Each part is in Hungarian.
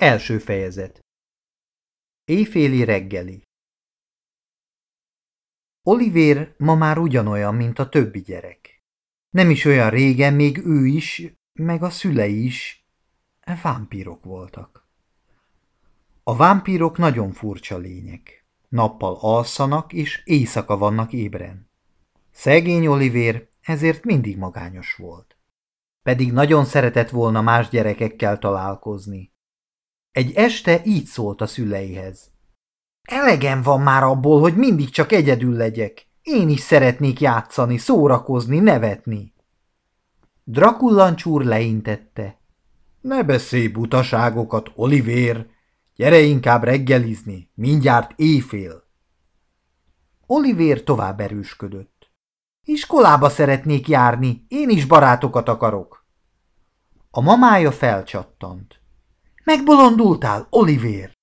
Első fejezet Éjféli reggeli Olivér ma már ugyanolyan, mint a többi gyerek. Nem is olyan régen még ő is, meg a szülei is vámpírok voltak. A vámpírok nagyon furcsa lények. Nappal alszanak, és éjszaka vannak ébren. Szegény Olivér ezért mindig magányos volt. Pedig nagyon szeretett volna más gyerekekkel találkozni egy este így szólt a szüleihez. Elegem van már abból, hogy mindig csak egyedül legyek. Én is szeretnék játszani, szórakozni, nevetni. Drakullancsúr leintette. Ne beszélj butaságokat, Olivér! Gyere inkább reggelizni, mindjárt éjfél. Olivér tovább erősködött. Iskolába szeretnék járni, én is barátokat akarok. A mamája felcsattant. Megbolondultál, Olivér?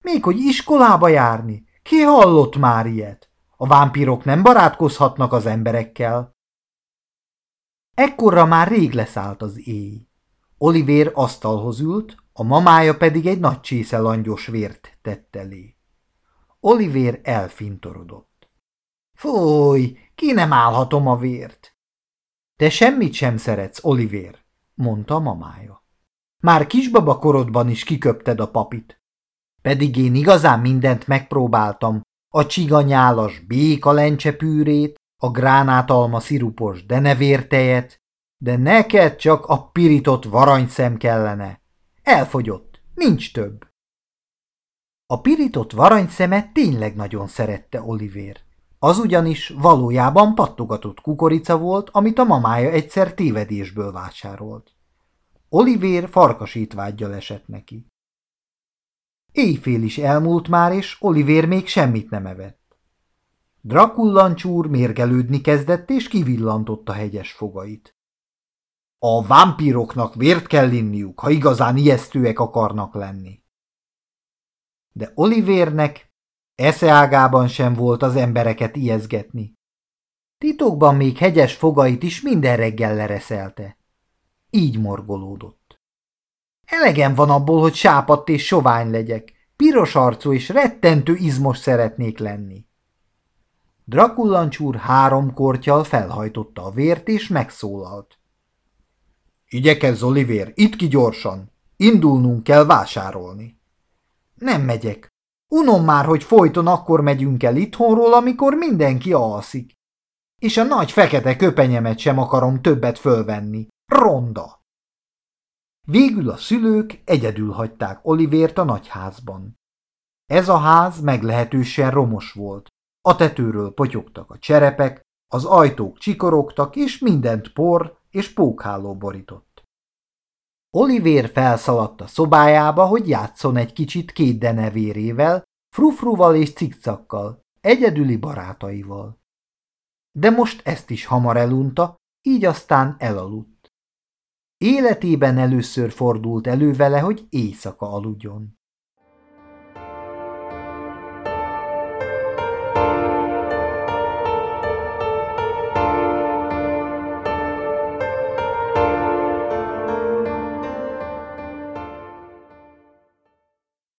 Még hogy iskolába járni? Ki hallott már ilyet? A vámpírok nem barátkozhatnak az emberekkel. Ekkorra már rég leszállt az éj. Olivér asztalhoz ült, a mamája pedig egy nagy csésze langyos vért tett elé. Olivér elfintorodott. Fúj, ki nem állhatom a vért? Te semmit sem szeretsz, Olivér, mondta mamája. Már kisbaba korodban is kiköpted a papit. Pedig én igazán mindent megpróbáltam, a csiganyálas béka lencsepűrét, a gránátalma szirupos denevértejet, de neked csak a pirított varanyszem kellene. Elfogyott, nincs több. A pirított varanyszemet tényleg nagyon szerette Olivér. Az ugyanis valójában pattogatott kukorica volt, amit a mamája egyszer tévedésből vásárolt. Olivér farkasítvágyjal esett neki. Éjfél is elmúlt már, és Olivér még semmit nem evett. Drakullancsúr mérgelődni kezdett, és kivillantotta hegyes fogait. A vámpíroknak vért kell inniuk, ha igazán ijesztőek akarnak lenni. De Olivérnek eszeágában sem volt az embereket ijeszgetni. Titokban még hegyes fogait is minden reggel lereszelte. Így morgolódott. Elegem van abból, hogy sápadt és sovány legyek. Piros arcú és rettentő izmos szeretnék lenni. Drakullancsúr három kortyal felhajtotta a vért és megszólalt. Igyekezz, Olivér, itt ki gyorsan. Indulnunk kell vásárolni. Nem megyek. Unom már, hogy folyton akkor megyünk el itthonról, amikor mindenki alszik. És a nagy fekete köpenyemet sem akarom többet fölvenni. Ronda! Végül a szülők egyedül hagyták Olivért a nagyházban. Ez a ház meglehetősen romos volt. A tetőről potyogtak a cserepek, az ajtók csikorogtak, és mindent por és pókháló borított. Olivér felszaladt a szobájába, hogy játszon egy kicsit két denevérével, frufruval és cikcakkal, egyedüli barátaival. De most ezt is hamar elunta, így aztán elaludt. Életében először fordult elő vele, hogy éjszaka aludjon.